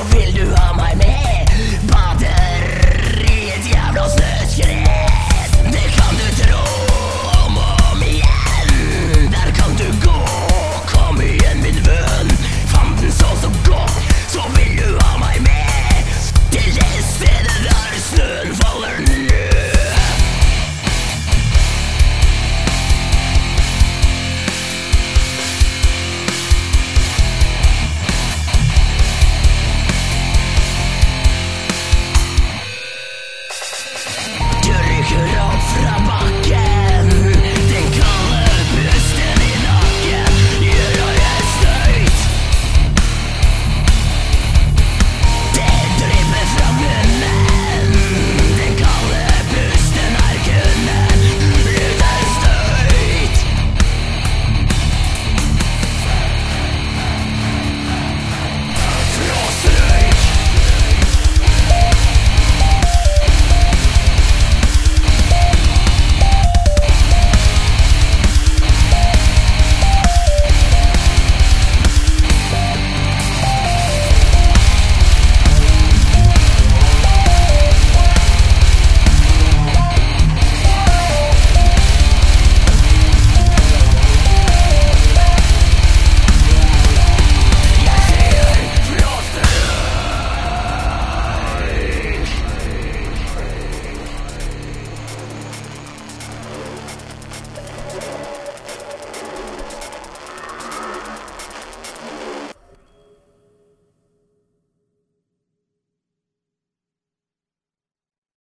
så vil du ha meg med. Bader i et jævla snøskred. Det kan du tro om og om igjen. Der kan du gå. Kom igjen, min venn. Fanden så så godt, så vil du ha meg med. Til det stedet der snøen faller ned.